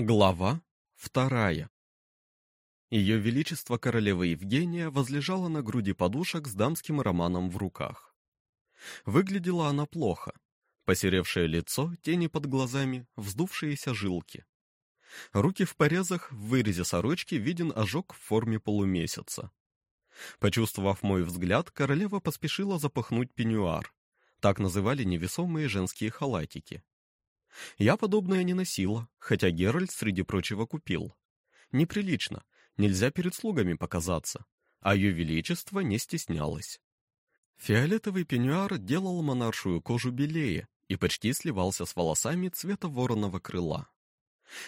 Глава вторая. Ее Величество Королева Евгения возлежала на груди подушек с дамским романом в руках. Выглядела она плохо. Посеревшее лицо, тени под глазами, вздувшиеся жилки. Руки в порезах, в вырезе сорочки виден ожог в форме полумесяца. Почувствовав мой взгляд, королева поспешила запахнуть пеньюар. Так называли невесомые женские халатики. Я подобное не носила, хотя Геральт, среди прочего, купил. Неприлично, нельзя перед слугами показаться, а ее величество не стеснялось. Фиолетовый пеньюар делал монаршую кожу белее и почти сливался с волосами цвета вороного крыла,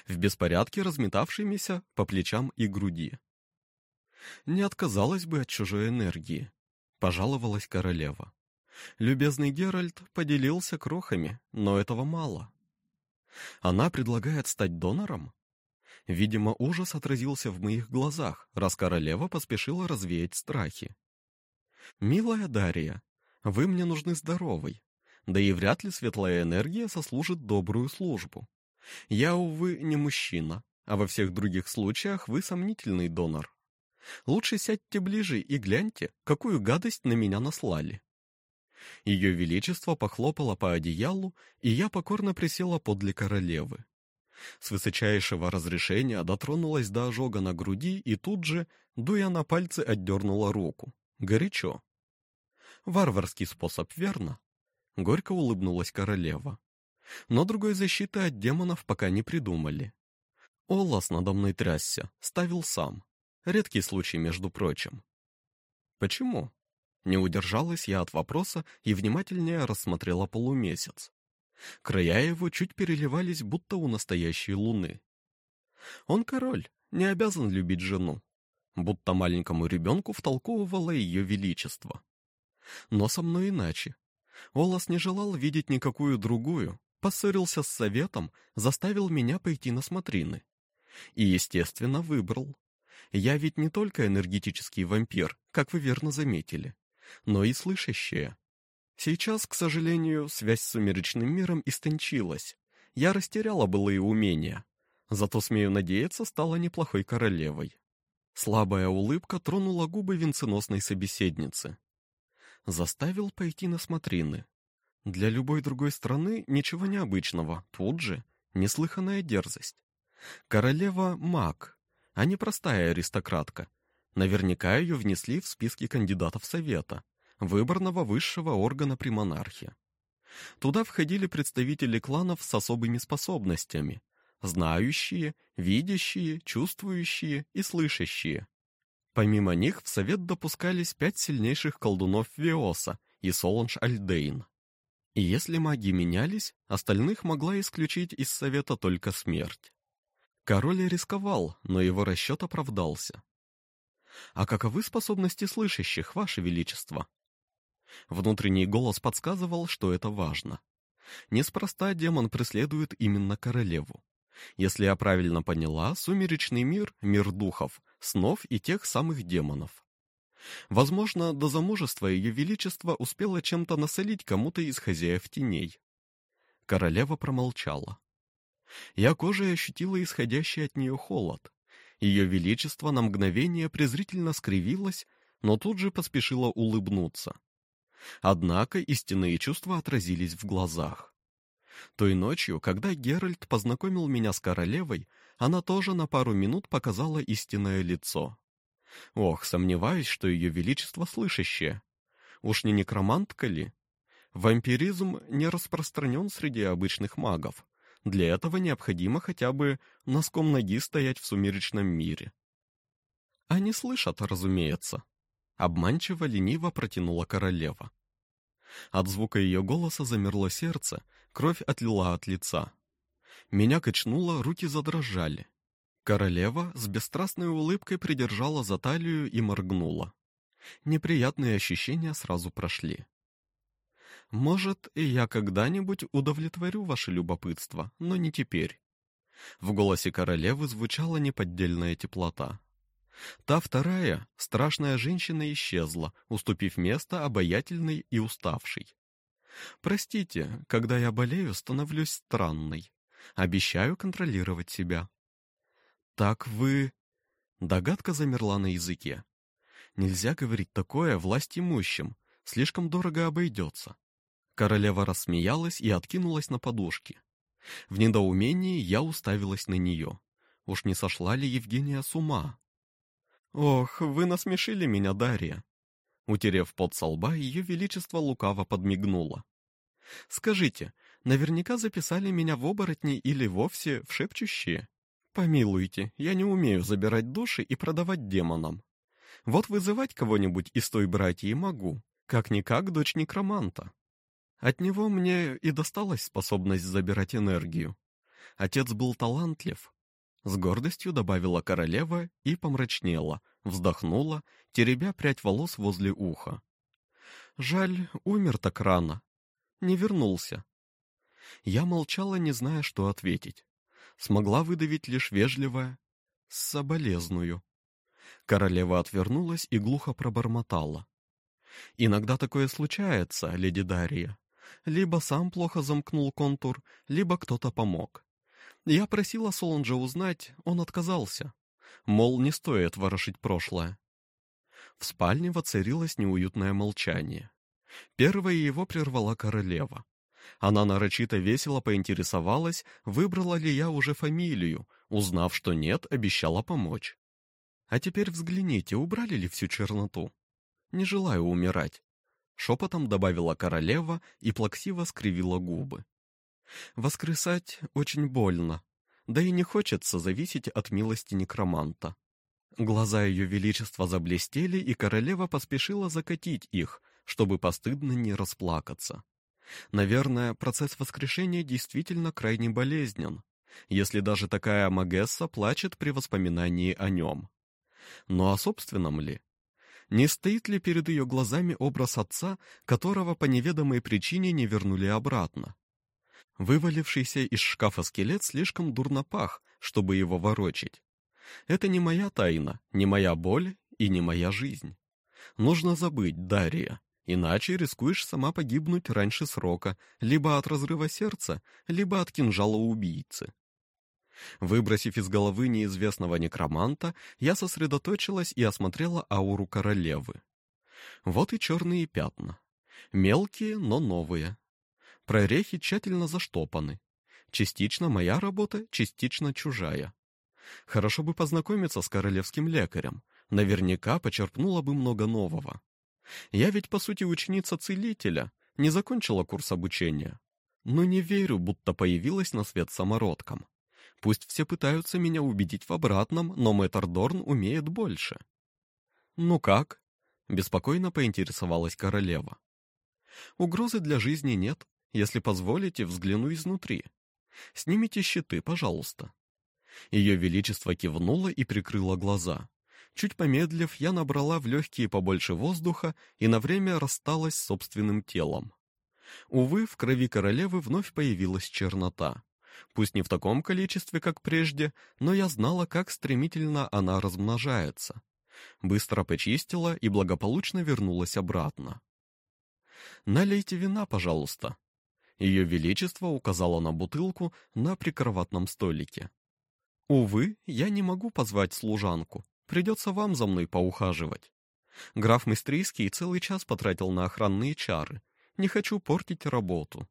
в беспорядке разметавшимися по плечам и груди. Не отказалась бы от чужой энергии, пожаловалась королева. Любезный Геральт поделился крохами, но этого мало. Она предлагает стать донором? Видимо, ужас отразился в моих глазах, раз королева поспешила развеять страхи. «Милая Дарья, вы мне нужны здоровой, да и вряд ли светлая энергия сослужит добрую службу. Я, увы, не мужчина, а во всех других случаях вы сомнительный донор. Лучше сядьте ближе и гляньте, какую гадость на меня наслали». Ее величество похлопало по одеялу, и я покорно присела подле королевы. С высочайшего разрешения дотронулась до ожога на груди и тут же, дуя на пальцы, отдернула руку. Горячо. Варварский способ, верно? Горько улыбнулась королева. Но другой защиты от демонов пока не придумали. Олас надо мной трясся, ставил сам. Редкий случай, между прочим. Почему? Не удержалась я от вопроса и внимательнее рассмотрела полумесяц. Края его чуть переливались, будто у настоящей луны. Он король, не обязан любить жену, будто маленькому ребенку втолковывало ее величество. Но со мной иначе. Олас не желал видеть никакую другую, поссорился с советом, заставил меня пойти на смотрины. И, естественно, выбрал. Я ведь не только энергетический вампир, как вы верно заметили но и слышащее. Сейчас, к сожалению, связь с сумеречным миром истончилась. Я растеряла былые умения. Зато, смею надеяться, стала неплохой королевой. Слабая улыбка тронула губы венценосной собеседницы. Заставил пойти на смотрины. Для любой другой страны ничего необычного, тут же неслыханная дерзость. Королева — маг, а не простая аристократка, Наверняка ее внесли в списки кандидатов Совета, выборного высшего органа при монархии. Туда входили представители кланов с особыми способностями, знающие, видящие, чувствующие и слышащие. Помимо них в совет допускались пять сильнейших колдунов Виоса и Соланж Альдейн. И если маги менялись, остальных могла исключить из совета только смерть. Король рисковал, но его расчет оправдался. А каковы способности слышащих, ваше величество? Внутренний голос подсказывал, что это важно. Неспроста демон преследует именно королеву. Если я правильно поняла, сумеречный мир — мир духов, снов и тех самых демонов. Возможно, до замужества ее величество успело чем-то насолить кому-то из хозяев теней. Королева промолчала. Я кожей ощутила исходящий от нее холод. Ее величество на мгновение презрительно скривилось, но тут же поспешило улыбнуться. Однако истинные чувства отразились в глазах. Той ночью, когда Геральт познакомил меня с королевой, она тоже на пару минут показала истинное лицо. Ох, сомневаюсь, что ее величество слышащее. Уж не некромантка ли? Вампиризм не распространен среди обычных магов. Для этого необходимо хотя бы носком ноги стоять в сумеречном мире. Они слышат, разумеется. Обманчиво лениво протянула королева. От звука ее голоса замерло сердце, кровь отлила от лица. Меня качнуло, руки задрожали. Королева с бесстрастной улыбкой придержала за талию и моргнула. Неприятные ощущения сразу прошли. Может, и я когда-нибудь удовлетворю ваше любопытство, но не теперь. В голосе королевы звучала неподдельная теплота. Та вторая, страшная женщина исчезла, уступив место обаятельной и уставшей. Простите, когда я болею, становлюсь странной. Обещаю контролировать себя. «Так вы...» Догадка замерла на языке. Нельзя говорить такое власть имущим, слишком дорого обойдется. Королева рассмеялась и откинулась на подушки. В недоумении я уставилась на нее. Уж не сошла ли Евгения с ума? «Ох, вы насмешили меня, Дарья!» Утерев пот со лба, ее величество лукаво подмигнуло. «Скажите, наверняка записали меня в оборотни или вовсе в шепчущие? Помилуйте, я не умею забирать души и продавать демонам. Вот вызывать кого-нибудь из той братьи могу, как-никак дочь некроманта. От него мне и досталась способность забирать энергию. Отец был талантлив. С гордостью добавила королева и помрачнела, вздохнула, теребя прядь волос возле уха. Жаль, умер так рано. Не вернулся. Я молчала, не зная, что ответить. Смогла выдавить лишь вежливое «соболезную». Королева отвернулась и глухо пробормотала. «Иногда такое случается, леди Дарья. Либо сам плохо замкнул контур, либо кто-то помог. Я просила Солонжа узнать, он отказался. Мол, не стоит ворошить прошлое. В спальне воцарилось неуютное молчание. Первое его прервала королева. Она нарочито весело поинтересовалась, выбрала ли я уже фамилию, узнав, что нет, обещала помочь. А теперь взгляните, убрали ли всю черноту? Не желаю умирать. Шепотом добавила королева и плаксиво скривила губы. Воскресать очень больно, да и не хочется зависеть от милости некроманта. Глаза ее величества заблестели, и королева поспешила закатить их, чтобы постыдно не расплакаться. Наверное, процесс воскрешения действительно крайне болезнен, если даже такая Магесса плачет при воспоминании о нем. Но о собственном ли? Не стоит ли перед ее глазами образ отца, которого по неведомой причине не вернули обратно? Вывалившийся из шкафа скелет слишком дурно пах, чтобы его ворочить. Это не моя тайна, не моя боль и не моя жизнь. Нужно забыть, Дарья, иначе рискуешь сама погибнуть раньше срока, либо от разрыва сердца, либо от кинжала убийцы. Выбросив из головы неизвестного некроманта, я сосредоточилась и осмотрела ауру королевы. Вот и черные пятна. Мелкие, но новые. Прорехи тщательно заштопаны. Частично моя работа, частично чужая. Хорошо бы познакомиться с королевским лекарем. Наверняка почерпнула бы много нового. Я ведь, по сути, ученица целителя, не закончила курс обучения. Но не верю, будто появилась на свет самородком. Пусть все пытаются меня убедить в обратном, но мэтр Дорн умеет больше. «Ну как?» — беспокойно поинтересовалась королева. «Угрозы для жизни нет, если позволите, взгляну изнутри. Снимите щиты, пожалуйста». Ее Величество кивнуло и прикрыло глаза. Чуть помедлив, я набрала в легкие побольше воздуха и на время рассталась с собственным телом. Увы, в крови королевы вновь появилась чернота. Пусть не в таком количестве, как прежде, но я знала, как стремительно она размножается. Быстро почистила и благополучно вернулась обратно. «Налейте вина, пожалуйста». Ее Величество указало на бутылку на прикроватном столике. «Увы, я не могу позвать служанку. Придется вам за мной поухаживать. Граф Мистрийский целый час потратил на охранные чары. Не хочу портить работу».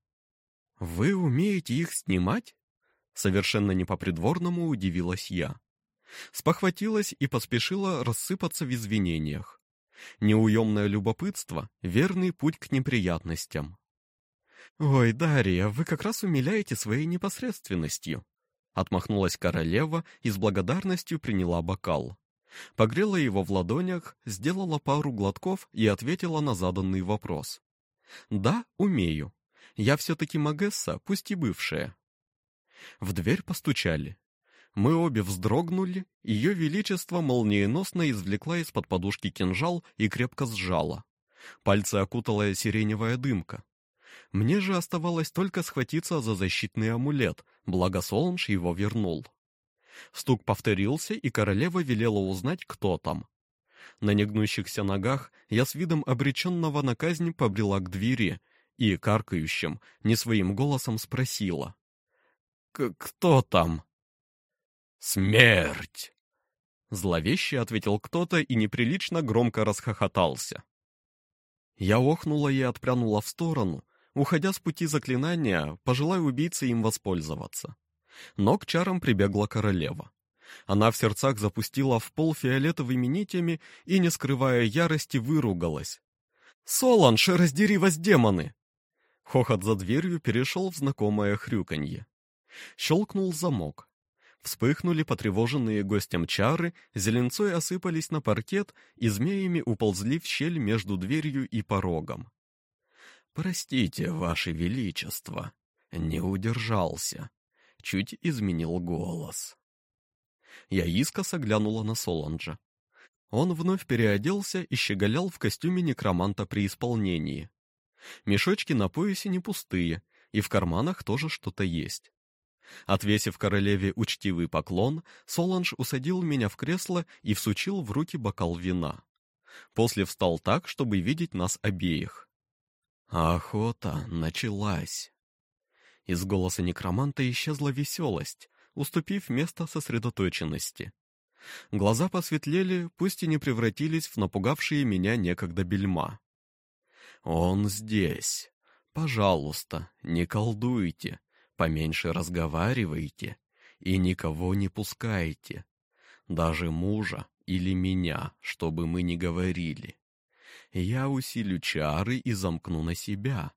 «Вы умеете их снимать?» Совершенно не по-придворному удивилась я. Спохватилась и поспешила рассыпаться в извинениях. Неуемное любопытство — верный путь к неприятностям. «Ой, Дарья, вы как раз умиляете своей непосредственностью», — отмахнулась королева и с благодарностью приняла бокал. Погрела его в ладонях, сделала пару глотков и ответила на заданный вопрос. «Да, умею. Я все-таки Магесса, пусть и бывшая. В дверь постучали. Мы обе вздрогнули, ее величество молниеносно извлекла из-под подушки кинжал и крепко сжала. Пальцы окутала сиреневая дымка. Мне же оставалось только схватиться за защитный амулет, благо Солнж его вернул. Стук повторился, и королева велела узнать, кто там. На негнущихся ногах я с видом обреченного на казнь побрела к двери и, каркающим, не своим голосом спросила. «Кто там?» Смерть!» Зловеще ответил кто-то и неприлично громко расхохотался. Я охнула и отпрянула в сторону, уходя с пути заклинания, пожелая убийце им воспользоваться. Но к чарам прибегла королева. Она в сердцах запустила в пол фиолетовыми нитями и, не скрывая ярости, выругалась. «Соланж, раздери вас, демоны!» Хохот за дверью перешел в знакомое хрюканье. Щелкнул замок. Вспыхнули потревоженные гостем чары, зеленцой осыпались на паркет и змеями уползли в щель между дверью и порогом. «Простите, Ваше Величество, не удержался», — чуть изменил голос. Я искоса глянула на Соланджа. Он вновь переоделся и щеголял в костюме некроманта при исполнении. Мешочки на поясе не пустые, и в карманах тоже что-то есть. Отвесив королеве учтивый поклон, Соланж усадил меня в кресло и всучил в руки бокал вина. После встал так, чтобы видеть нас обеих. Охота началась. Из голоса некроманта исчезла веселость, уступив место сосредоточенности. Глаза посветлели, пусть и не превратились в напугавшие меня некогда бельма. «Он здесь. Пожалуйста, не колдуйте, Поменьше разговаривайте и никого не пускайте, даже мужа или меня, чтобы мы не говорили. Я усилю чары и замкну на себя.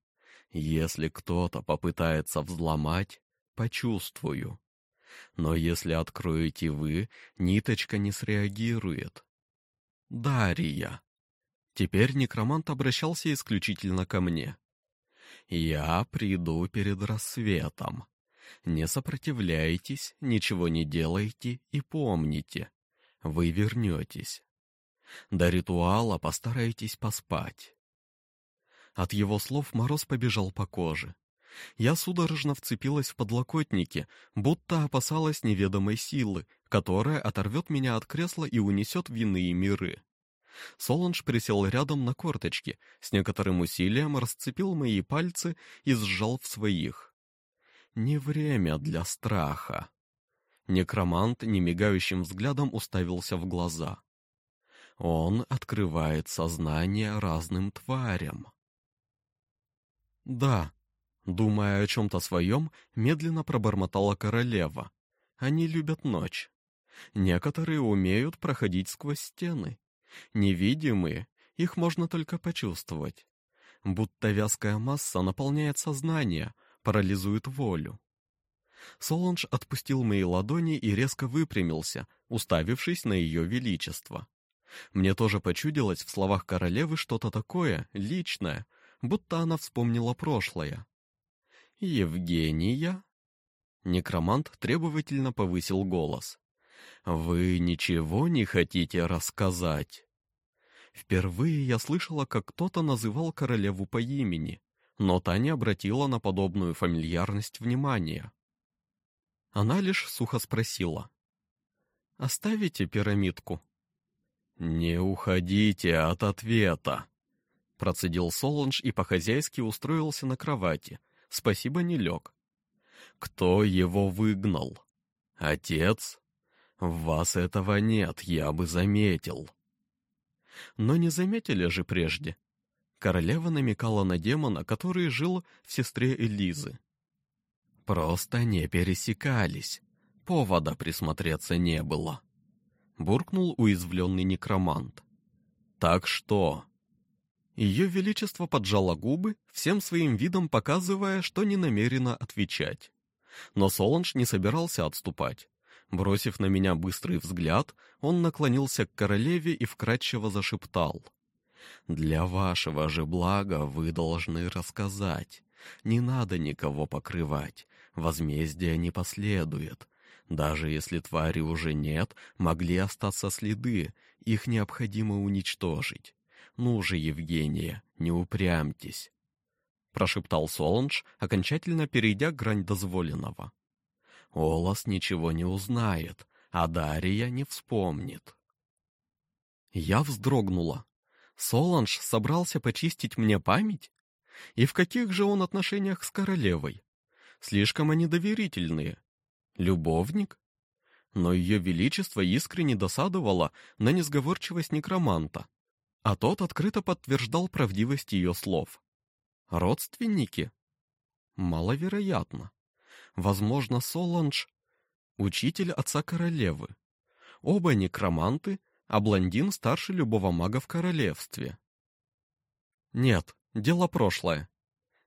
Если кто-то попытается взломать, почувствую. Но если откроете вы, ниточка не среагирует. Дарья. Теперь некромант обращался исключительно ко мне. Я приду перед рассветом. Не сопротивляйтесь, ничего не делайте и помните, вы вернетесь. До ритуала постарайтесь поспать. От его слов мороз побежал по коже. Я судорожно вцепилась в подлокотники, будто опасалась неведомой силы, которая оторвет меня от кресла и унесет в иные миры. Соланж присел рядом на корточки, с некоторым усилием расцепил мои пальцы и сжал в своих. Не время для страха. Некромант немигающим взглядом уставился в глаза. Он открывает сознание разным тварям. Да, думая о чем-то своем, медленно пробормотала королева. Они любят ночь. Некоторые умеют проходить сквозь стены. Невидимые, их можно только почувствовать. Будто вязкая масса наполняет сознание, парализует волю. Солонж отпустил мои ладони и резко выпрямился, уставившись на ее величество. Мне тоже почудилось в словах королевы что-то такое, личное, будто она вспомнила прошлое. «Евгения?» Некромант требовательно повысил голос. Вы ничего не хотите рассказать? Впервые я слышала, как кто-то называл королеву по имени, но та не обратила на подобную фамильярность внимания. Она лишь сухо спросила: "Оставите пирамидку?" "Не уходите от ответа", процедил Солонж и по-хозяйски устроился на кровати. Спасибо, не лег. Кто его выгнал? Отец? В вас этого нет, я бы заметил. Но не заметили же прежде. Королева намекала на демона, который жил в сестре Элизы. Просто не пересекались. Повода присмотреться не было. Буркнул уязвленный некромант. Так что... Ее величество поджало губы, всем своим видом показывая, что не намерена отвечать. Но Соланж не собирался отступать. Бросив на меня быстрый взгляд, он наклонился к королеве и вкратчиво зашептал. «Для вашего же блага вы должны рассказать. Не надо никого покрывать, возмездия не последует. Даже если твари уже нет, могли остаться следы, их необходимо уничтожить. Ну же, Евгения, не упрямьтесь!» Прошептал Солонж, окончательно перейдя грань дозволенного. Олас ничего не узнает, а Дарья не вспомнит. Я вздрогнула. Соланж собрался почистить мне память? И в каких же он отношениях с королевой? Слишком они доверительные. Любовник? Но ее величество искренне досадовало на несговорчивость некроманта, а тот открыто подтверждал правдивость ее слов. Родственники? Маловероятно. Возможно, Соланж — учитель отца королевы. Оба некроманты, а блондин старше любого мага в королевстве. Нет, дело прошлое.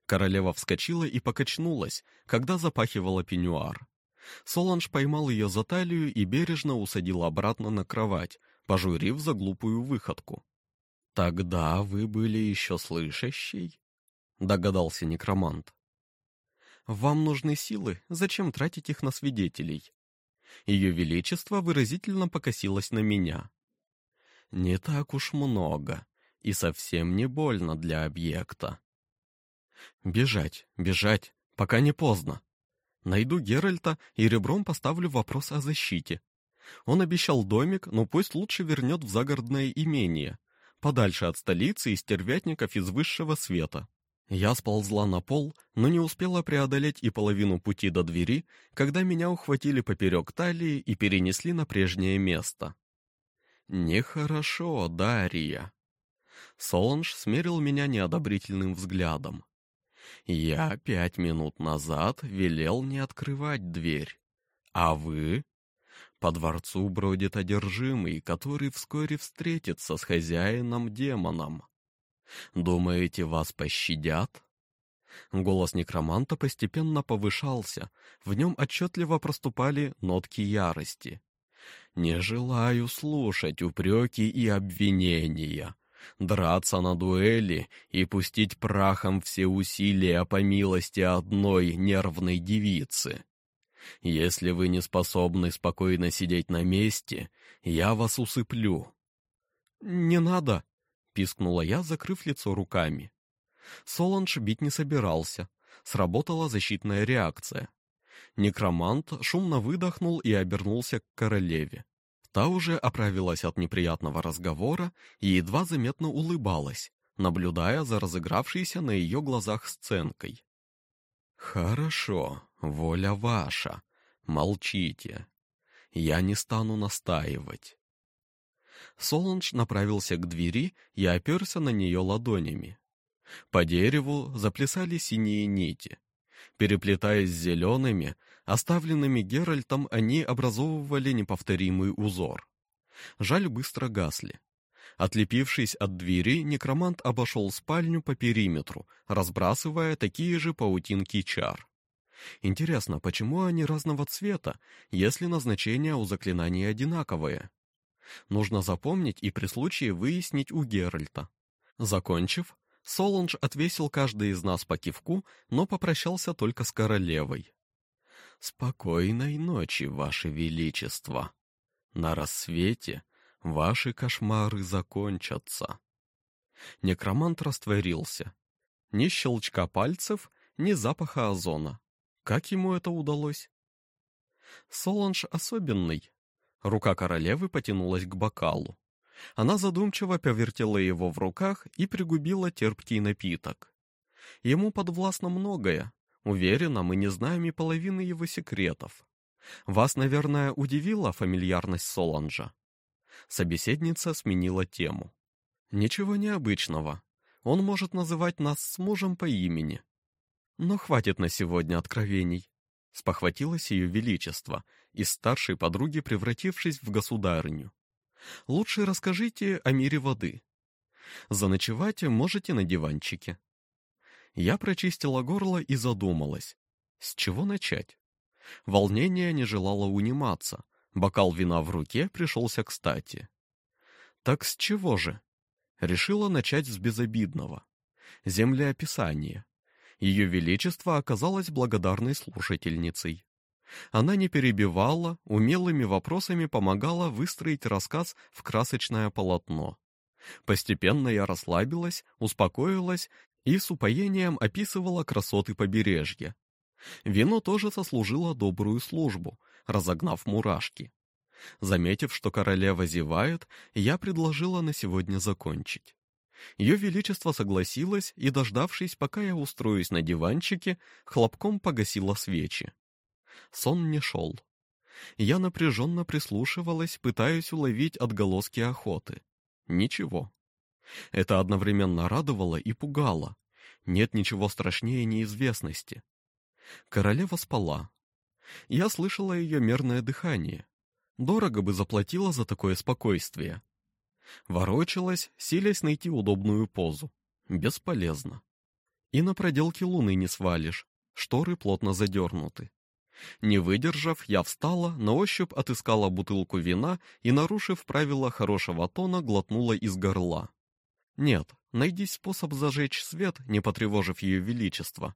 Королева вскочила и покачнулась, когда запахивала пеньюар. Соланж поймал ее за талию и бережно усадил обратно на кровать, пожурив за глупую выходку. «Тогда вы были еще слышащий?» — догадался некромант. «Вам нужны силы, зачем тратить их на свидетелей?» Ее Величество выразительно покосилось на меня. «Не так уж много, и совсем не больно для объекта». «Бежать, бежать, пока не поздно. Найду Геральта и ребром поставлю вопрос о защите. Он обещал домик, но пусть лучше вернет в загородное имение, подальше от столицы и стервятников из высшего света. Я сползла на пол, но не успела преодолеть и половину пути до двери, когда меня ухватили поперек талии и перенесли на прежнее место. «Нехорошо, Дарья». Солонж смерил меня неодобрительным взглядом. «Я пять минут назад велел не открывать дверь. А вы по дворцу бродит одержимый, который вскоре встретится с хозяином-демоном. Думаете, вас пощадят? Голос некроманта постепенно повышался, в нем отчетливо проступали нотки ярости. «Не желаю слушать упреки и обвинения, драться на дуэли и пустить прахом все усилия по милости одной нервной девицы. Если вы не способны спокойно сидеть на месте, я вас усыплю». «Не надо!» — пискнула я, закрыв лицо руками. Соланж бить не собирался. Сработала защитная реакция. Некромант шумно выдохнул и обернулся к королеве. Та уже оправилась от неприятного разговора и едва заметно улыбалась, наблюдая за разыгравшейся на ее глазах сценкой. «Хорошо, воля ваша. Молчите. Я не стану настаивать». Соланж направился к двери и оперся на нее ладонями. По дереву заплясали синие нити. Переплетаясь с зелеными, оставленными Геральтом, они образовывали неповторимый узор. Жаль быстро гасли. Отлепившись от двери, некромант обошел спальню по периметру, разбрасывая такие же паутинки чар. Интересно, почему они разного цвета, если назначение у заклинаний одинаковое? Нужно запомнить и при случае выяснить у Геральта. Закончив, Соланж отвесил каждый из нас по кивку, но попрощался только с королевой. «Спокойной ночи, ваше величество. На рассвете Ваши кошмары закончатся. Некромант растворился. Ни щелчка пальцев, ни запаха озона. Как ему это удалось? Соланж особенный. Рука королевы потянулась к бокалу. Она задумчиво повертела его в руках и пригубила терпкий напиток. Ему подвластно многое. Уверена, мы не знаем и половины его секретов. Вас, наверное, удивила фамильярность Соланжа. Собеседница сменила тему. «Ничего необычного. Он может называть нас с мужем по имени. Но хватит на сегодня откровений». Спохватилось ее величество, из старшей подруги превратившись в государыню. «Лучше расскажите о мире воды. Заночевать можете на диванчике». Я прочистила горло и задумалась. С чего начать? Волнение не желало униматься, Бокал вина в руке пришелся кстати. Так с чего же? Решила начать с безобидного. Землеописание. Ее Величество оказалось благодарной слушательницей. Она не перебивала, умелыми вопросами помогала выстроить рассказ в красочное полотно. Постепенно я расслабилась, успокоилась и с упоением описывала красоты побережья. Вино тоже сослужило добрую службу, разогнав мурашки. Заметив, что королева зевает, я предложила на сегодня закончить. Ее Величество согласилось и, дождавшись, пока я устроюсь на диванчике, хлопком погасила свечи. Сон не шел. Я напряженно прислушивалась, пытаясь уловить отголоски охоты. Ничего. Это одновременно радовало и пугало. Нет ничего страшнее неизвестности. Королева спала. Я слышала ее мерное дыхание. Дорого бы заплатила за такое спокойствие. Ворочалась, силясь найти удобную позу. Бесполезно. И на проделки луны не свалишь. Шторы плотно задернуты. Не выдержав, я встала, на ощупь отыскала бутылку вина и, нарушив правила хорошего тона, глотнула из горла. Нет, найдись способ зажечь свет, не потревожив ее величество.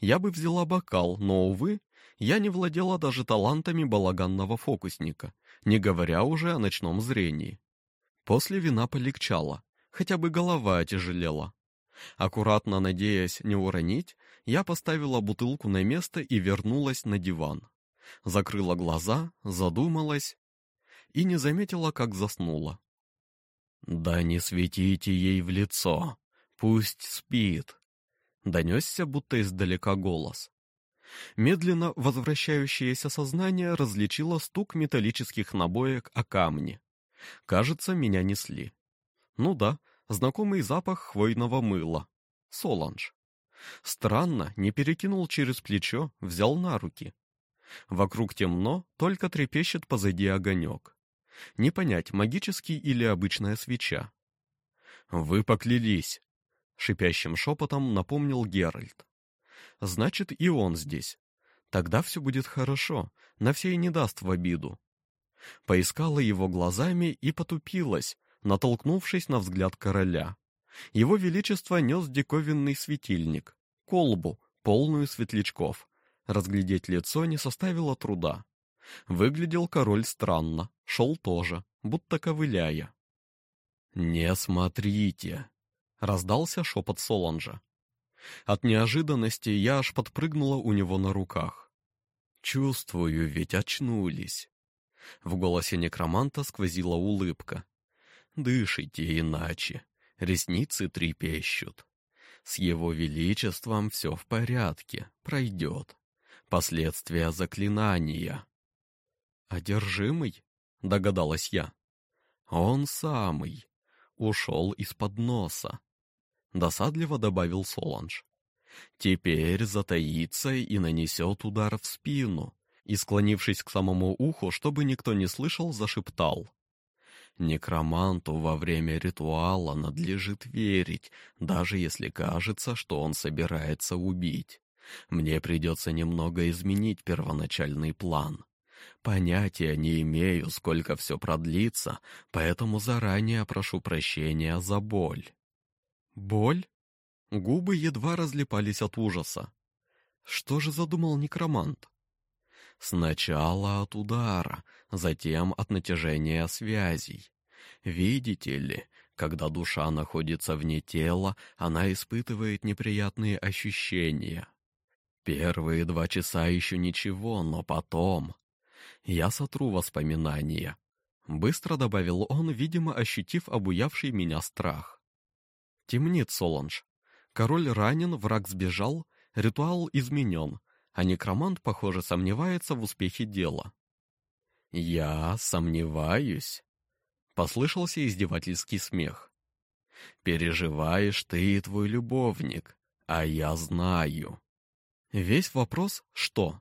Я бы взяла бокал, но, увы, я не владела даже талантами балаганного фокусника, не говоря уже о ночном зрении. После вина полегчало, хотя бы голова отяжелела. Аккуратно надеясь не уронить, я поставила бутылку на место и вернулась на диван. Закрыла глаза, задумалась и не заметила, как заснула. «Да не светите ей в лицо, пусть спит», — донесся будто издалека голос. Медленно возвращающееся сознание различило стук металлических набоек о камни. Кажется, меня несли. Ну да, знакомый запах хвойного мыла. Соланж. Странно, не перекинул через плечо, взял на руки. Вокруг темно, только трепещет позади огонек. Не понять, магический или обычная свеча. «Вы поклялись!» — шипящим шепотом напомнил Геральт. «Значит, и он здесь. Тогда все будет хорошо, на все и не даст в обиду». Поискала его глазами и потупилась, натолкнувшись на взгляд короля. Его Величество нес диковинный светильник, колбу, полную светлячков. Разглядеть лицо не составило труда. Выглядел король странно, шел тоже, будто ковыляя. «Не смотрите!» — раздался шепот Соланжа. От неожиданности я аж подпрыгнула у него на руках. «Чувствую, ведь очнулись». В голосе некроманта сквозила улыбка. «Дышите иначе, ресницы трепещут. С его величеством все в порядке, пройдет. Последствия заклинания». «Одержимый?» — догадалась я. «Он самый. Ушел из-под носа», — досадливо добавил Соланж. «Теперь затаится и нанесет удар в спину» и, склонившись к самому уху, чтобы никто не слышал, зашептал. Некроманту во время ритуала надлежит верить, даже если кажется, что он собирается убить. Мне придется немного изменить первоначальный план. Понятия не имею, сколько все продлится, поэтому заранее прошу прощения за боль. Боль? Губы едва разлипались от ужаса. Что же задумал некромант? Сначала от удара, затем от натяжения связей. Видите ли, когда душа находится вне тела, она испытывает неприятные ощущения. Первые два часа еще ничего, но потом... Я сотру воспоминания. Быстро добавил он, видимо, ощутив обуявший меня страх. Темнит Соланж. Король ранен, враг сбежал, ритуал изменен, а некромант, похоже, сомневается в успехе дела. «Я сомневаюсь», — послышался издевательский смех. «Переживаешь ты и твой любовник, а я знаю». Весь вопрос «что?»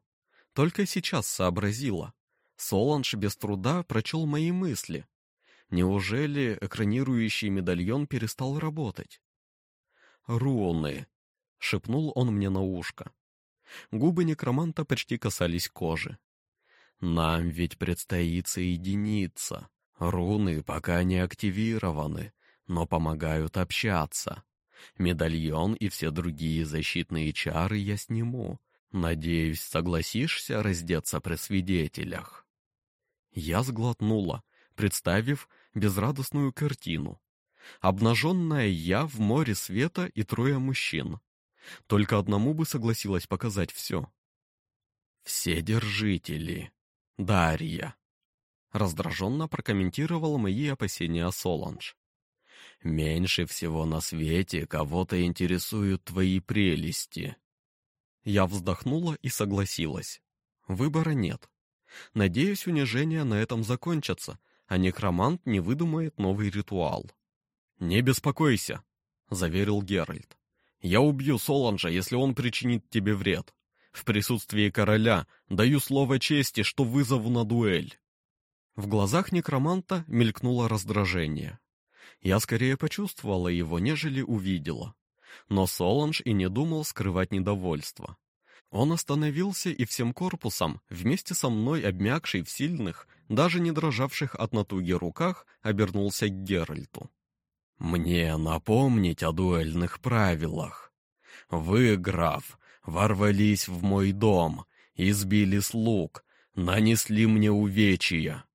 Только сейчас сообразила. Соланж без труда прочел мои мысли. Неужели экранирующий медальон перестал работать? «Руны», — шепнул он мне на ушко. Губы некроманта почти касались кожи. «Нам ведь предстоит соединиться. Руны пока не активированы, но помогают общаться. Медальон и все другие защитные чары я сниму. Надеюсь, согласишься раздеться при свидетелях?» Я сглотнула, представив безрадостную картину. Обнаженная я в море света и трое мужчин. Только одному бы согласилась показать все. Все держители. Дарья. Раздраженно прокомментировал мои опасения Соланж. Меньше всего на свете кого-то интересуют твои прелести. Я вздохнула и согласилась. Выбора нет. Надеюсь, унижения на этом закончатся, а некромант не выдумает новый ритуал. «Не беспокойся», — заверил Геральт. «Я убью Соланжа, если он причинит тебе вред. В присутствии короля даю слово чести, что вызову на дуэль». В глазах некроманта мелькнуло раздражение. Я скорее почувствовала его, нежели увидела. Но Соланж и не думал скрывать недовольство. Он остановился и всем корпусом, вместе со мной обмякший в сильных, даже не дрожавших от натуги руках, обернулся к Геральту. «Мне напомнить о дуэльных правилах. Вы, граф, ворвались в мой дом, избили слуг, нанесли мне увечья.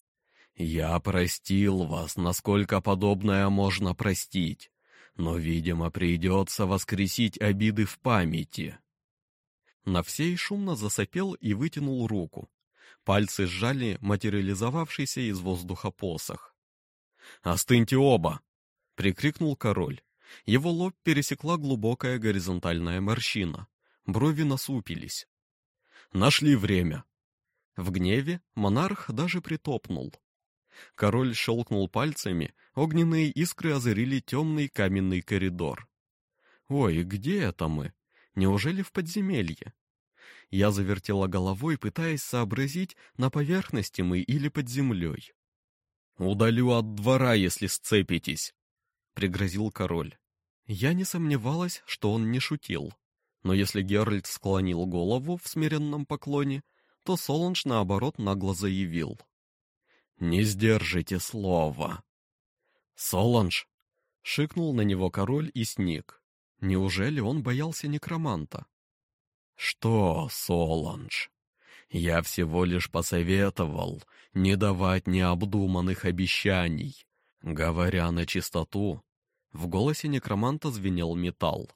Я простил вас, насколько подобное можно простить, но, видимо, придется воскресить обиды в памяти. Навсей шумно засопел и вытянул руку. Пальцы сжали материализовавшийся из воздуха посох. «Остыньте оба!» — прикрикнул король. Его лоб пересекла глубокая горизонтальная морщина. Брови насупились. «Нашли время!» В гневе монарх даже притопнул. Король щелкнул пальцами, огненные искры озарили темный каменный коридор. «Ой, где это мы? Неужели в подземелье?» Я завертела головой, пытаясь сообразить, на поверхности мы или под землей. «Удалю от двора, если сцепитесь», — пригрозил король. Я не сомневалась, что он не шутил. Но если Геральт склонил голову в смиренном поклоне, то Соланж, наоборот, нагло заявил — не сдержите слова. Соланж шикнул на него король и сник. Неужели он боялся некроманта? Что, Соланж? Я всего лишь посоветовал не давать необдуманных обещаний. Говоря на чистоту, в голосе некроманта звенел металл.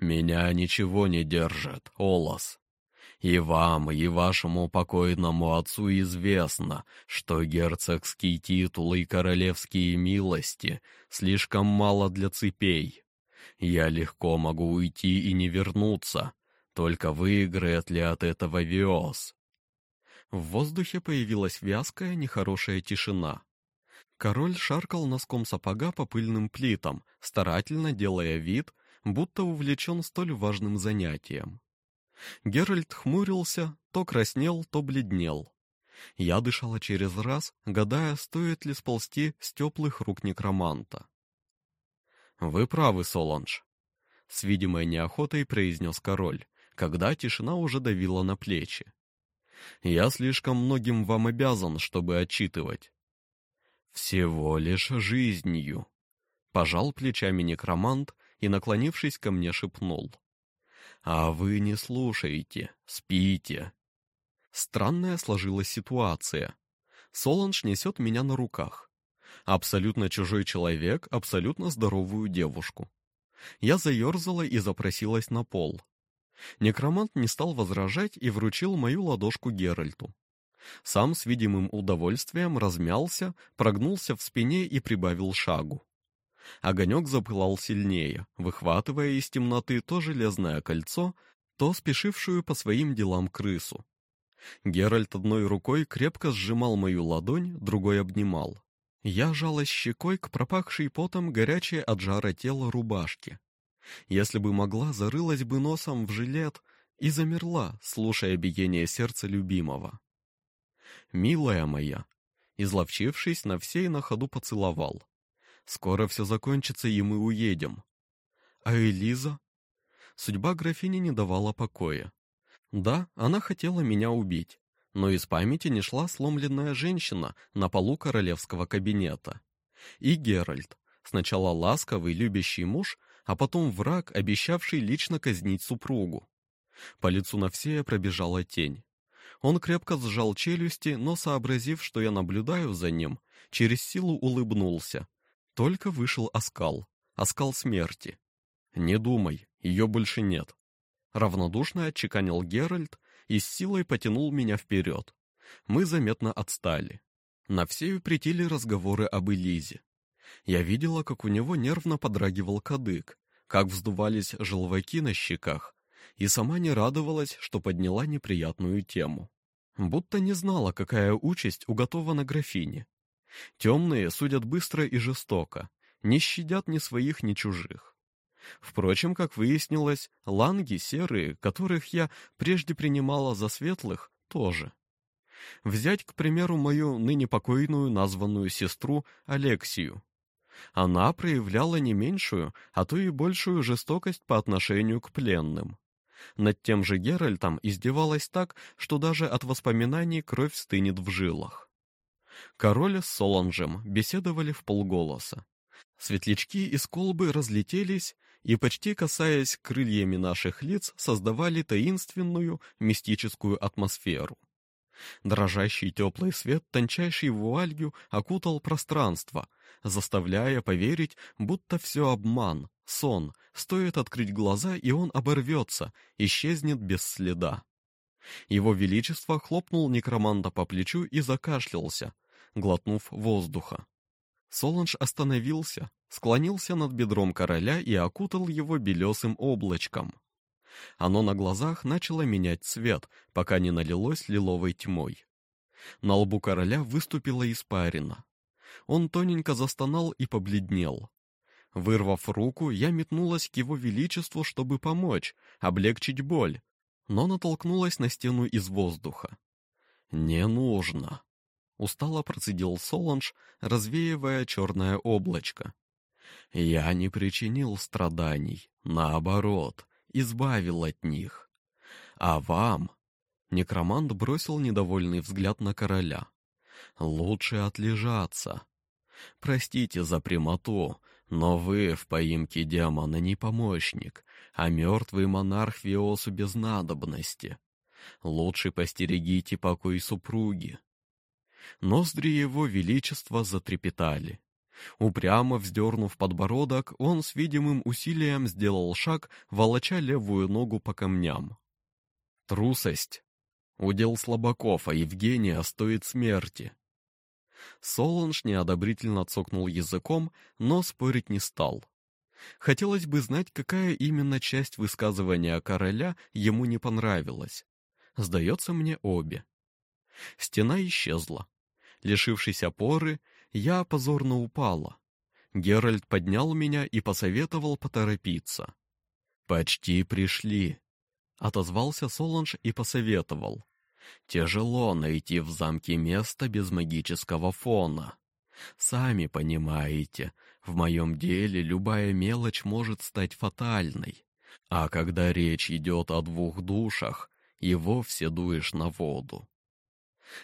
Меня ничего не держит, Олас. И вам, и вашему покойному отцу известно, что герцогские титулы и королевские милости слишком мало для цепей. Я легко могу уйти и не вернуться, только выиграет ли от этого Виос? В воздухе появилась вязкая, нехорошая тишина. Король шаркал носком сапога по пыльным плитам, старательно делая вид, будто увлечен столь важным занятием. Геральт хмурился, то краснел, то бледнел. Я дышала через раз, гадая, стоит ли сползти с теплых рук некроманта. «Вы правы, Соланж», — с видимой неохотой произнес король, когда тишина уже давила на плечи. «Я слишком многим вам обязан, чтобы отчитывать». «Всего лишь жизнью», — пожал плечами некромант и, наклонившись ко мне, шепнул. А вы не слушаете, спите. Странная сложилась ситуация. Соланж несет меня на руках. Абсолютно чужой человек, абсолютно здоровую девушку. Я заерзала и запросилась на пол. Некромант не стал возражать и вручил мою ладошку Геральту. Сам с видимым удовольствием размялся, прогнулся в спине и прибавил шагу. Огонек запылал сильнее, выхватывая из темноты то железное кольцо, то спешившую по своим делам крысу. Геральт одной рукой крепко сжимал мою ладонь, другой обнимал. Я жалась щекой к пропахшей потом горячей от жара тела рубашке. Если бы могла, зарылась бы носом в жилет и замерла, слушая биение сердца любимого. «Милая моя!» Изловчившись, на всей на ходу поцеловал. Скоро все закончится, и мы уедем. А Элиза? Судьба графини не давала покоя. Да, она хотела меня убить, но из памяти не шла сломленная женщина на полу королевского кабинета. И Геральт, сначала ласковый, любящий муж, а потом враг, обещавший лично казнить супругу. По лицу Навсея пробежала тень. Он крепко сжал челюсти, но, сообразив, что я наблюдаю за ним, через силу улыбнулся, только вышел оскал, оскал смерти. «Не думай, ее больше нет». Равнодушно отчеканил Геральт и с силой потянул меня вперед. Мы заметно отстали. На всею притили разговоры об Элизе. Я видела, как у него нервно подрагивал кадык, как вздувались желваки на щеках, и сама не радовалась, что подняла неприятную тему. Будто не знала, какая участь уготована графине. Темные судят быстро и жестоко, не щадят ни своих, ни чужих. Впрочем, как выяснилось, ланги серые, которых я прежде принимала за светлых, тоже. Взять, к примеру, мою ныне покойную названную сестру Алексию. Она проявляла не меньшую, а то и большую жестокость по отношению к пленным. Над тем же Геральтом издевалась так, что даже от воспоминаний кровь стынет в жилах. Король с Соланжем беседовали в полголоса. Светлячки из колбы разлетелись и, почти касаясь крыльями наших лиц, создавали таинственную, мистическую атмосферу. Дрожащий теплый свет тончайшей вуалью окутал пространство, заставляя поверить, будто все обман, сон, стоит открыть глаза, и он оборвется, исчезнет без следа. Его Величество хлопнул некроманта по плечу и закашлялся, глотнув воздуха. Соланж остановился, склонился над бедром короля и окутал его белесым облачком. Оно на глазах начало менять цвет, пока не налилось лиловой тьмой. На лбу короля выступила испарина. Он тоненько застонал и побледнел. Вырвав руку, я метнулась к его величеству, чтобы помочь, облегчить боль, но натолкнулась на стену из воздуха. «Не нужно», — устало процедил Соланж, развеивая черное облачко. «Я не причинил страданий, наоборот, избавил от них. А вам...» Некромант бросил недовольный взгляд на короля. «Лучше отлежаться. Простите за прямоту, но вы в поимке демона не помощник, а мертвый монарх Виосу без надобности. Лучше постерегите покой супруги». Ноздри его величества затрепетали. Упрямо вздернув подбородок, он с видимым усилием сделал шаг, волоча левую ногу по камням. Трусость. Удел слабаков, а Евгения стоит смерти. Солонж неодобрительно цокнул языком, но спорить не стал. Хотелось бы знать, какая именно часть высказывания короля ему не понравилась. Сдается мне обе. Стена исчезла. Лишившись опоры, я позорно упала. Геральт поднял меня и посоветовал поторопиться. «Почти пришли», — отозвался Соланж и посоветовал. «Тяжело найти в замке место без магического фона. Сами понимаете, в моем деле любая мелочь может стать фатальной. А когда речь идет о двух душах, и вовсе дуешь на воду».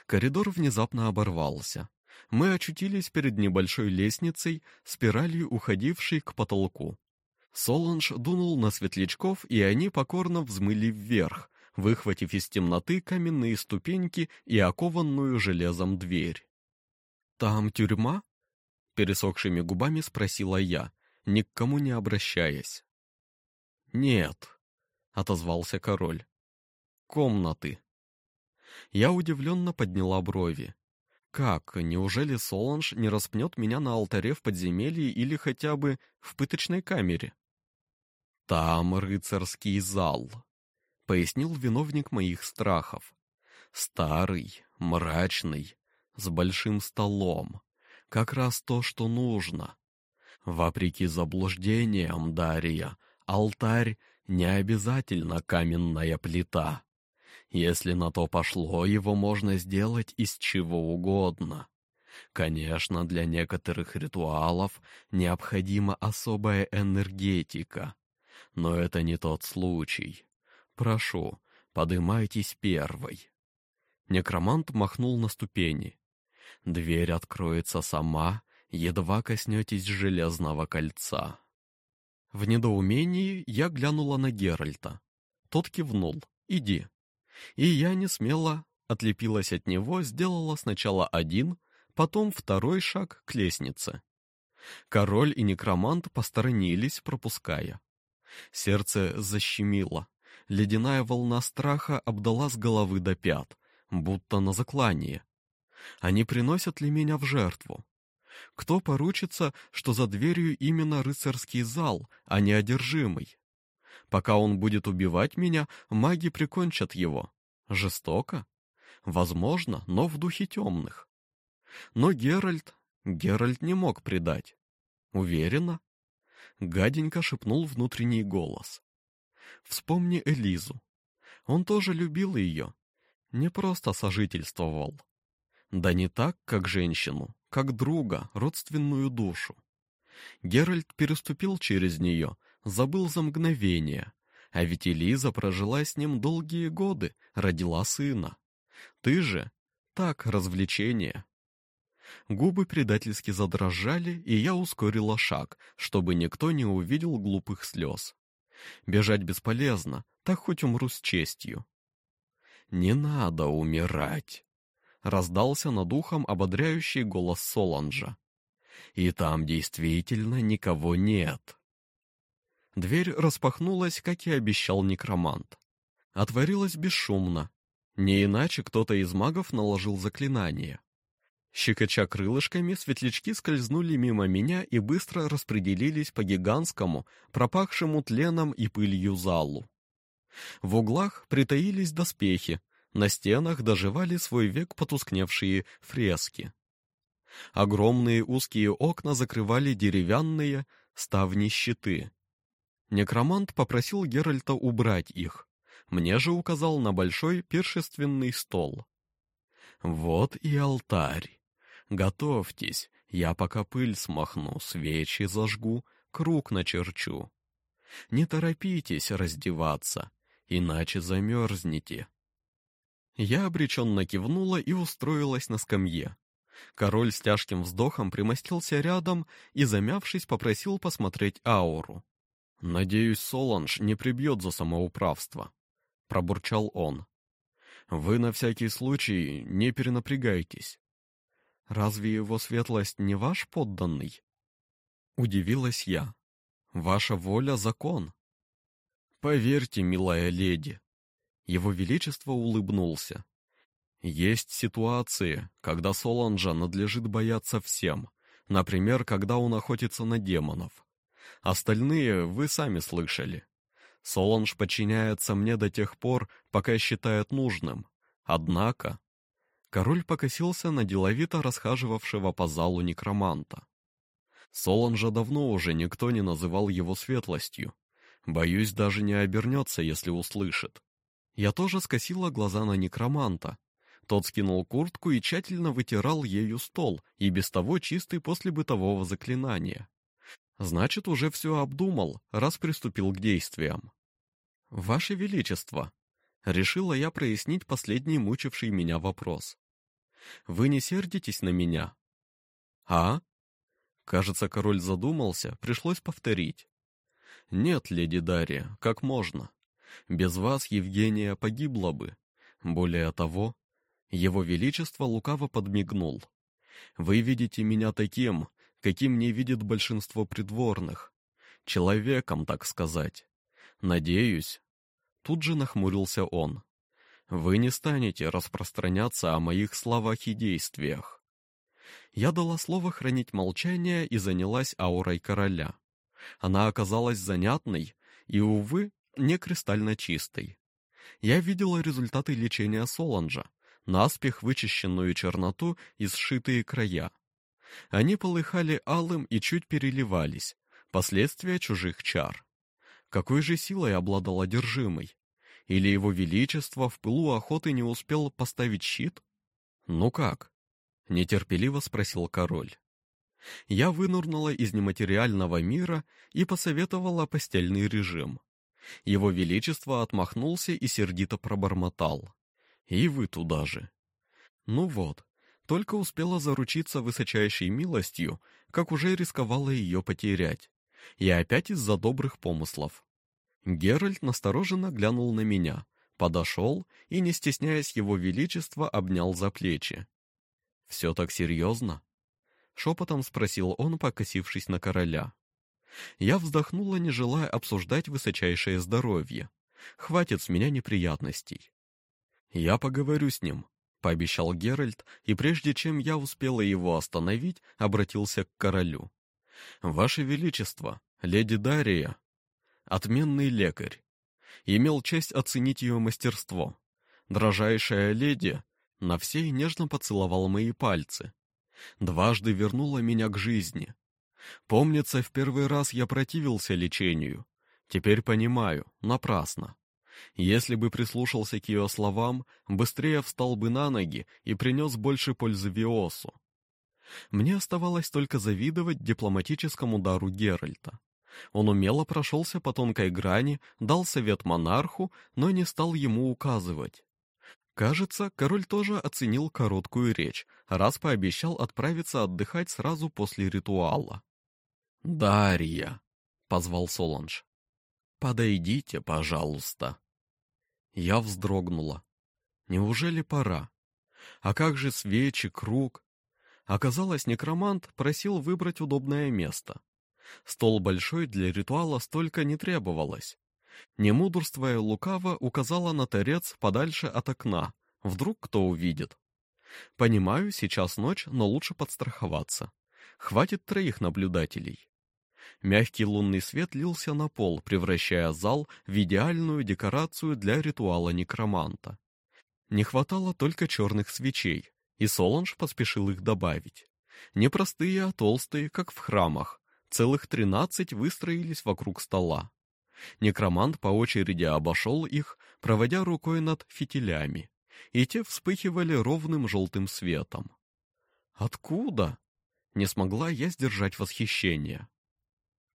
Коридор внезапно оборвался мы очутились перед небольшой лестницей, спиралью уходившей к потолку. Соланж дунул на светлячков, и они покорно взмыли вверх, выхватив из темноты каменные ступеньки и окованную железом дверь. «Там тюрьма?» — пересохшими губами спросила я, ни к кому не обращаясь. «Нет», — отозвался король. «Комнаты». Я удивленно подняла брови. Как? Неужели Соланж не распнет меня на алтаре в подземелье или хотя бы в пыточной камере? Там рыцарский зал, пояснил виновник моих страхов. Старый, мрачный, с большим столом. Как раз то, что нужно. Вопреки заблуждениям, Дарья, алтарь не обязательно каменная плита. Если на то пошло, его можно сделать из чего угодно. Конечно, для некоторых ритуалов необходима особая энергетика, но это не тот случай. Прошу, подымайтесь первой. Некромант махнул на ступени. Дверь откроется сама, едва коснетесь железного кольца. В недоумении я глянула на Геральта. Тот кивнул. «Иди». И я не смело отлепилась от него, сделала сначала один, потом второй шаг к лестнице. Король и некромант посторонились, пропуская. Сердце защемило. Ледяная волна страха обдала с головы до пят, будто на заклание. Они приносят ли меня в жертву? Кто поручится, что за дверью именно рыцарский зал, а не одержимый? Пока он будет убивать меня, маги прикончат его. Жестоко? Возможно, но в духе темных. Но Геральт... Геральт не мог предать. Уверена? Гаденько шепнул внутренний голос. Вспомни Элизу. Он тоже любил ее. Не просто сожительствовал. Да не так, как женщину, как друга, родственную душу. Геральт переступил через нее, забыл за мгновение. А ведь Элиза прожила с ним долгие годы, родила сына. Ты же так развлечение. Губы предательски задрожали, и я ускорила шаг, чтобы никто не увидел глупых слез. Бежать бесполезно, так хоть умру с честью. Не надо умирать, раздался над ухом ободряющий голос Соланжа. И там действительно никого нет. Дверь распахнулась, как и обещал некромант. Отворилась бесшумно, не иначе кто-то из магов наложил заклинание. Щекоча крылышками, светлячки скользнули мимо меня и быстро распределились по гигантскому, пропахшему тленом и пылью залу. В углах притаились доспехи, на стенах доживали свой век потускневшие фрески. Огромные узкие окна закрывали деревянные ставни-щиты. Некромант попросил Геральта убрать их, мне же указал на большой пиршественный стол. Вот и алтарь. Готовьтесь, я пока пыль смахну, свечи зажгу, круг начерчу. Не торопитесь раздеваться, иначе замерзнете. Я обреченно кивнула и устроилась на скамье. Король с тяжким вздохом примостился рядом и, замявшись, попросил посмотреть ауру. «Надеюсь, Соланж не прибьет за самоуправство», — пробурчал он. «Вы на всякий случай не перенапрягайтесь». «Разве его светлость не ваш подданный?» Удивилась я. «Ваша воля — закон». «Поверьте, милая леди». Его Величество улыбнулся. «Есть ситуации, когда Соланжа надлежит бояться всем, например, когда он охотится на демонов. Остальные вы сами слышали. Солонж подчиняется мне до тех пор, пока считает нужным. Однако... Король покосился на деловито расхаживавшего по залу некроманта. Солонжа давно уже никто не называл его светлостью. Боюсь, даже не обернется, если услышит. Я тоже скосила глаза на некроманта. Тот скинул куртку и тщательно вытирал ею стол, и без того чистый после бытового заклинания. Значит, уже все обдумал, раз приступил к действиям. «Ваше Величество!» — решила я прояснить последний мучивший меня вопрос. «Вы не сердитесь на меня?» «А?» Кажется, король задумался, пришлось повторить. «Нет, леди Дарья, как можно? Без вас Евгения погибла бы. Более того, его Величество лукаво подмигнул. Вы видите меня таким, каким не видит большинство придворных. Человеком, так сказать. Надеюсь. Тут же нахмурился он. Вы не станете распространяться о моих словах и действиях. Я дала слово хранить молчание и занялась аурой короля. Она оказалась занятной и, увы, не кристально чистой. Я видела результаты лечения Соланжа, наспех вычищенную черноту и сшитые края. Они полыхали алым и чуть переливались, последствия чужих чар. Какой же силой обладал одержимый? Или его величество в пылу охоты не успел поставить щит? Ну как? Нетерпеливо спросил король. Я вынурнула из нематериального мира и посоветовала постельный режим. Его величество отмахнулся и сердито пробормотал. И вы туда же. Ну вот, только успела заручиться высочайшей милостью, как уже рисковала ее потерять. И опять из-за добрых помыслов. Геральт настороженно глянул на меня, подошел и, не стесняясь его величества, обнял за плечи. «Все так серьезно?» — шепотом спросил он, покосившись на короля. Я вздохнула, не желая обсуждать высочайшее здоровье. Хватит с меня неприятностей. «Я поговорю с ним», — пообещал Геральт, и прежде чем я успела его остановить, обратился к королю. «Ваше Величество, леди Дария, отменный лекарь, имел честь оценить ее мастерство. Дрожайшая леди на всей нежно поцеловал мои пальцы. Дважды вернула меня к жизни. Помнится, в первый раз я противился лечению. Теперь понимаю, напрасно. Если бы прислушался к ее словам, быстрее встал бы на ноги и принес больше пользы Виосу. Мне оставалось только завидовать дипломатическому дару Геральта. Он умело прошелся по тонкой грани, дал совет монарху, но не стал ему указывать. Кажется, король тоже оценил короткую речь, раз пообещал отправиться отдыхать сразу после ритуала. «Дарья!» — позвал Соланж. «Подойдите, пожалуйста». Я вздрогнула. Неужели пора? А как же свечи, круг? Оказалось, некромант просил выбрать удобное место. Стол большой для ритуала столько не требовалось. Не мудрствуя лукаво, указала на торец подальше от окна. Вдруг кто увидит. Понимаю, сейчас ночь, но лучше подстраховаться. Хватит троих наблюдателей. Мягкий лунный свет лился на пол, превращая зал в идеальную декорацию для ритуала некроманта. Не хватало только черных свечей, и Соланж поспешил их добавить. Не простые, а толстые, как в храмах. Целых тринадцать выстроились вокруг стола. Некромант по очереди обошел их, проводя рукой над фитилями, и те вспыхивали ровным желтым светом. «Откуда?» — не смогла я сдержать восхищение.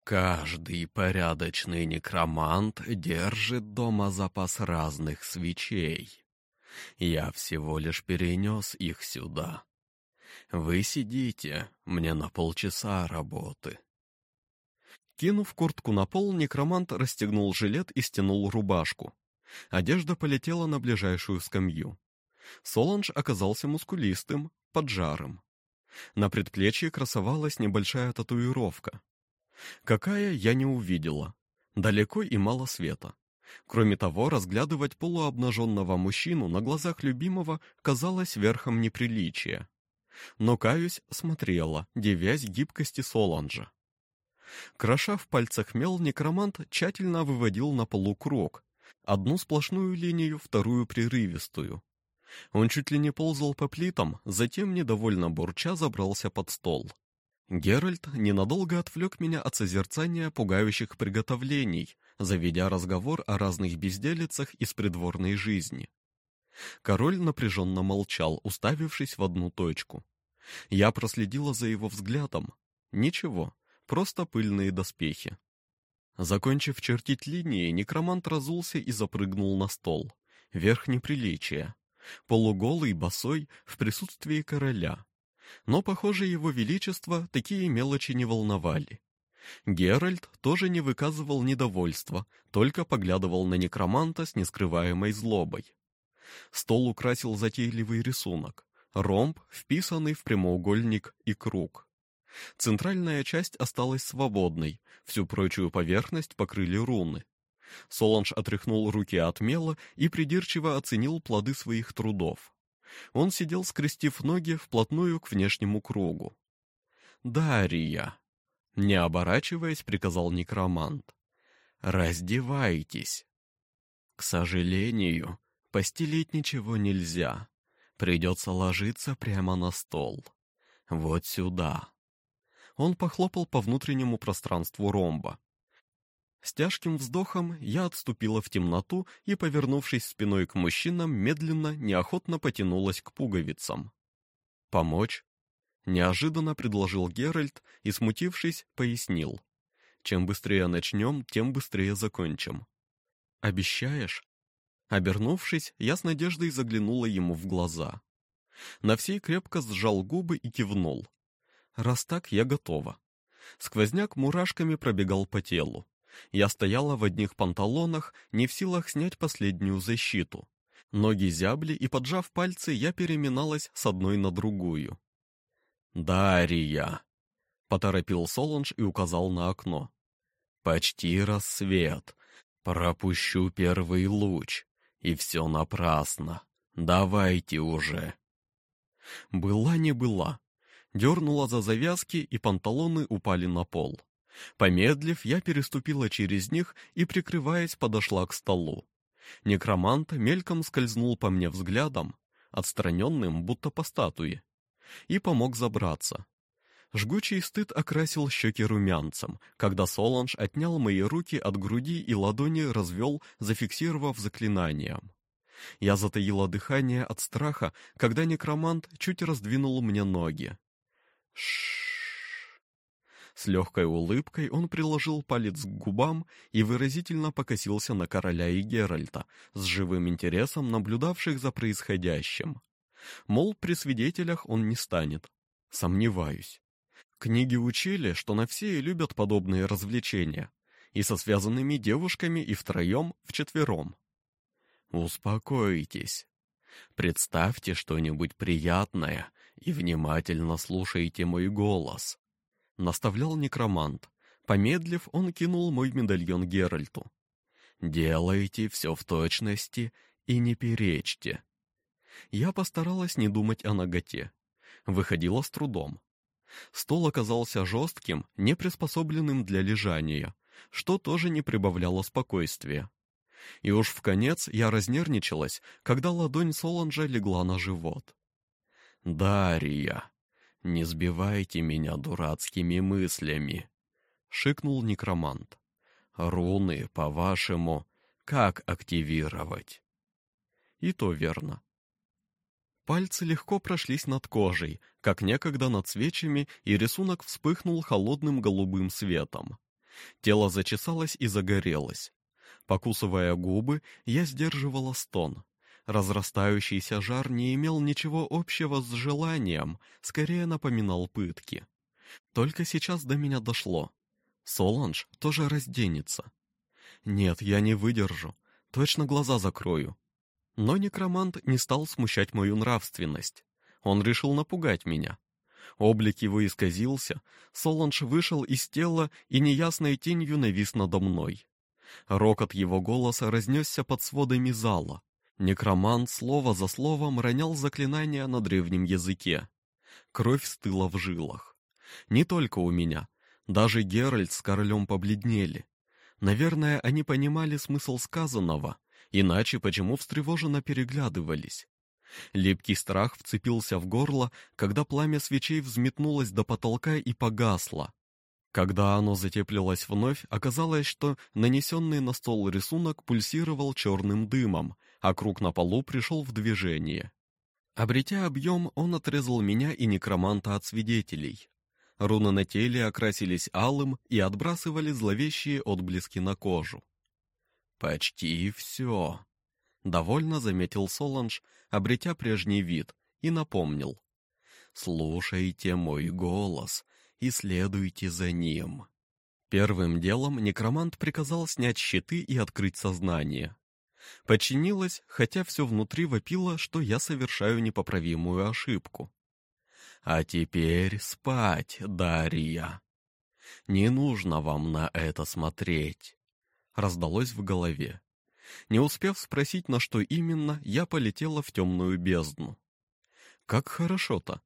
Каждый порядочный некромант держит дома запас разных свечей. Я всего лишь перенес их сюда. Вы сидите, мне на полчаса работы. Кинув куртку на пол, некромант расстегнул жилет и стянул рубашку. Одежда полетела на ближайшую скамью. Соланж оказался мускулистым, поджарым. На предплечье красовалась небольшая татуировка. Какая, я не увидела. Далеко и мало света. Кроме того, разглядывать полуобнаженного мужчину на глазах любимого казалось верхом неприличия. Но, каюсь, смотрела, девясь гибкости Соланжа. Кроша в пальцах мел, некромант тщательно выводил на полу круг. Одну сплошную линию, вторую прерывистую. Он чуть ли не ползал по плитам, затем, недовольно бурча, забрался под стол. Геральт ненадолго отвлек меня от созерцания пугающих приготовлений, заведя разговор о разных безделицах из придворной жизни. Король напряженно молчал, уставившись в одну точку. Я проследила за его взглядом. Ничего, просто пыльные доспехи. Закончив чертить линии, некромант разулся и запрыгнул на стол. Верх неприличия. Полуголый, босой, в присутствии короля, но, похоже, его величество такие мелочи не волновали. Геральт тоже не выказывал недовольства, только поглядывал на некроманта с нескрываемой злобой. Стол украсил затейливый рисунок, ромб, вписанный в прямоугольник и круг. Центральная часть осталась свободной, всю прочую поверхность покрыли руны. Соланж отряхнул руки от мела и придирчиво оценил плоды своих трудов. Он сидел, скрестив ноги вплотную к внешнему кругу. «Дарья!» — не оборачиваясь, приказал некромант. «Раздевайтесь!» «К сожалению, постелить ничего нельзя. Придется ложиться прямо на стол. Вот сюда». Он похлопал по внутреннему пространству ромба. С тяжким вздохом я отступила в темноту и, повернувшись спиной к мужчинам, медленно, неохотно потянулась к пуговицам. «Помочь?» — неожиданно предложил Геральт и, смутившись, пояснил. «Чем быстрее начнем, тем быстрее закончим». «Обещаешь?» Обернувшись, я с надеждой заглянула ему в глаза. На всей крепко сжал губы и кивнул. «Раз так, я готова». Сквозняк мурашками пробегал по телу. Я стояла в одних панталонах, не в силах снять последнюю защиту. Ноги зябли, и, поджав пальцы, я переминалась с одной на другую. «Дарья!» — поторопил Солонж и указал на окно. «Почти рассвет. Пропущу первый луч. И все напрасно. Давайте уже!» Была не была. Дернула за завязки, и панталоны упали на пол. Помедлив, я переступила через них и, прикрываясь, подошла к столу. Некромант мельком скользнул по мне взглядом, отстраненным, будто по статуе, и помог забраться. Жгучий стыд окрасил щеки румянцем, когда Соланж отнял мои руки от груди и ладони развел, зафиксировав заклинанием. Я затаила дыхание от страха, когда некромант чуть раздвинул мне ноги. Шш. С легкой улыбкой он приложил палец к губам и выразительно покосился на короля и Геральта, с живым интересом наблюдавших за происходящим. Мол, при свидетелях он не станет. Сомневаюсь. Книги учили, что на все любят подобные развлечения. И со связанными девушками, и втроем, вчетвером. Успокойтесь. Представьте что-нибудь приятное и внимательно слушайте мой голос. Наставлял некромант. Помедлив, он кинул мой медальон Геральту. Делайте все в точности и не перечьте. Я постаралась не думать о ноготе. Выходила с трудом. Стол оказался жестким, не приспособленным для лежания, что тоже не прибавляло спокойствия. И уж в конец я разнервничалась, когда ладонь Соланжа легла на живот. «Дарья, не сбивайте меня дурацкими мыслями», — шикнул некромант. «Руны, по-вашему, как активировать?» И то верно. Пальцы легко прошлись над кожей, как некогда над свечами, и рисунок вспыхнул холодным голубым светом. Тело зачесалось и загорелось. Покусывая губы, я сдерживала стон. Разрастающийся жар не имел ничего общего с желанием, скорее напоминал пытки. Только сейчас до меня дошло. Соланж тоже разденется. Нет, я не выдержу. Точно глаза закрою. Но некромант не стал смущать мою нравственность. Он решил напугать меня. Облик его исказился, Соланж вышел из тела и неясной тенью навис надо мной. Рокот его голоса разнесся под сводами зала. Некромант слово за словом ронял заклинания на древнем языке. Кровь стыла в жилах. Не только у меня. Даже Геральт с королем побледнели. Наверное, они понимали смысл сказанного, Иначе почему встревоженно переглядывались? Липкий страх вцепился в горло, когда пламя свечей взметнулось до потолка и погасло. Когда оно затеплилось вновь, оказалось, что нанесенный на стол рисунок пульсировал черным дымом, а круг на полу пришел в движение. Обретя объем, он отрезал меня и некроманта от свидетелей. Руны на теле окрасились алым и отбрасывали зловещие отблески на кожу. «Почти все», — довольно заметил Соланж, обретя прежний вид, и напомнил. «Слушайте мой голос и следуйте за ним». Первым делом некромант приказал снять щиты и открыть сознание. Подчинилась, хотя все внутри вопило, что я совершаю непоправимую ошибку. «А теперь спать, Дарья. Не нужно вам на это смотреть раздалось в голове. Не успев спросить, на что именно, я полетела в темную бездну. Как хорошо-то.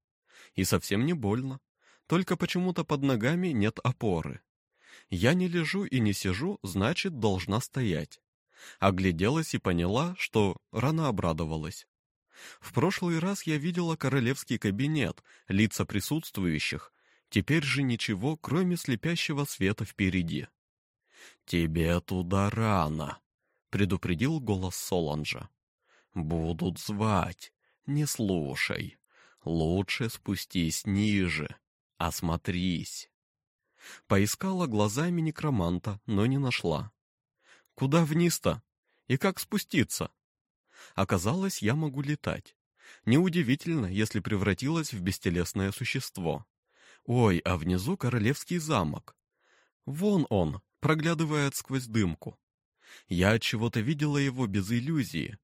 И совсем не больно. Только почему-то под ногами нет опоры. Я не лежу и не сижу, значит, должна стоять. Огляделась и поняла, что рано обрадовалась. В прошлый раз я видела королевский кабинет, лица присутствующих. Теперь же ничего, кроме слепящего света впереди. «Тебе туда рано», — предупредил голос Соланжа. «Будут звать. Не слушай. Лучше спустись ниже. Осмотрись». Поискала глазами некроманта, но не нашла. «Куда вниз-то? И как спуститься?» Оказалось, я могу летать. Неудивительно, если превратилась в бестелесное существо. Ой, а внизу королевский замок. Вон он, проглядывает сквозь дымку. Я от чего-то видела его без иллюзии.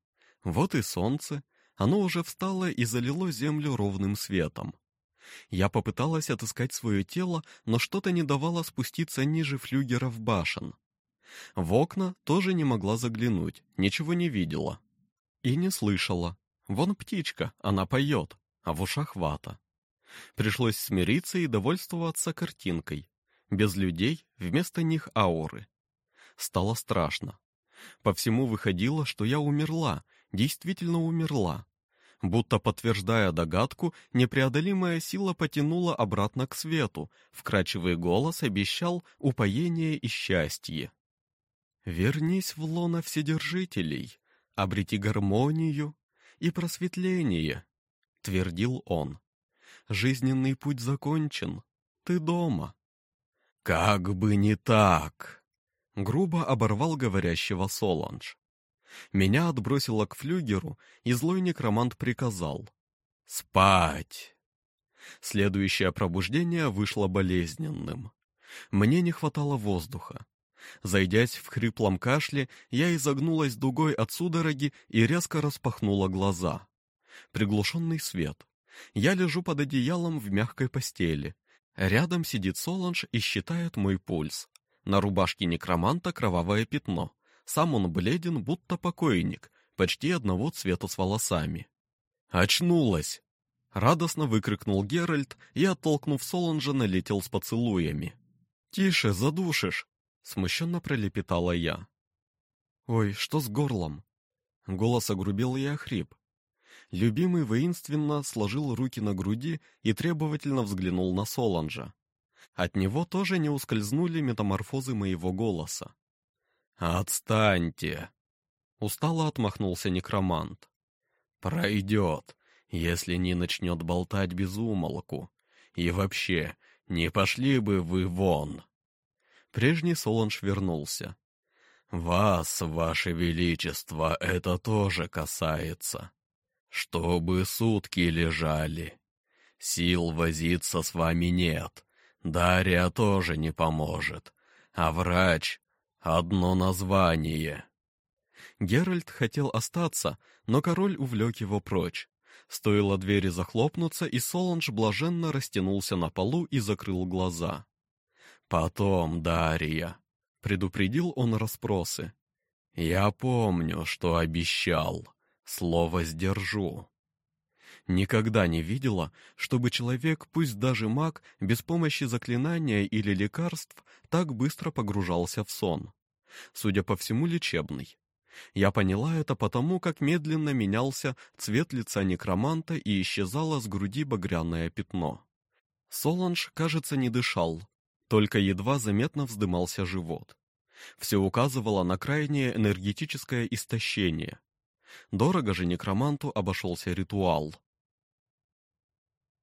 Вот и солнце, оно уже встало и залило землю ровным светом. Я попыталась отыскать свое тело, но что-то не давало спуститься ниже флюгеров башен. В окна тоже не могла заглянуть, ничего не видела. И не слышала. Вон птичка, она поет, а в ушах вата. Пришлось смириться и довольствоваться картинкой. Без людей, вместо них ауры. Стало страшно. По всему выходило, что я умерла, действительно умерла. Будто подтверждая догадку, непреодолимая сила потянула обратно к свету, вкрадчивый голос обещал упоение и счастье. «Вернись в лоно Вседержителей, обрети гармонию и просветление», — твердил он. «Жизненный путь закончен, ты дома». «Как бы не так!» — грубо оборвал говорящего Соланж. Меня отбросило к флюгеру, и злой некромант приказал. «Спать!» Следующее пробуждение вышло болезненным. Мне не хватало воздуха. Зайдясь в хриплом кашле, я изогнулась дугой от судороги и резко распахнула глаза. Приглушенный свет. Я лежу под одеялом в мягкой постели. Рядом сидит Соланж и считает мой пульс. На рубашке некроманта кровавое пятно. Сам он бледен, будто покойник, почти одного цвета с волосами. «Очнулась!» — радостно выкрикнул Геральт и, оттолкнув Соланжа, налетел с поцелуями. «Тише, задушишь!» — смущенно пролепетала я. «Ой, что с горлом?» Голос огрубел и охрип. Любимый воинственно сложил руки на груди и требовательно взглянул на Соланжа. От него тоже не ускользнули метаморфозы моего голоса. «Отстаньте!» — устало отмахнулся некромант. «Пройдет, если не начнет болтать без умолку. И вообще, не пошли бы вы вон!» Прежний Соланж вернулся. «Вас, ваше величество, это тоже касается. Чтобы сутки лежали. Сил возиться с вами нет. Дарья тоже не поможет. А врач Одно название. Геральт хотел остаться, но король увлек его прочь. Стоило двери захлопнуться, и Соланж блаженно растянулся на полу и закрыл глаза. «Потом, Дарья», — предупредил он расспросы. «Я помню, что обещал. Слово сдержу». Никогда не видела, чтобы человек, пусть даже маг, без помощи заклинания или лекарств, так быстро погружался в сон. Судя по всему, лечебный. Я поняла это потому, как медленно менялся цвет лица некроманта и исчезало с груди багряное пятно. Соланж, кажется, не дышал, только едва заметно вздымался живот. Все указывало на крайнее энергетическое истощение. Дорого же некроманту обошелся ритуал —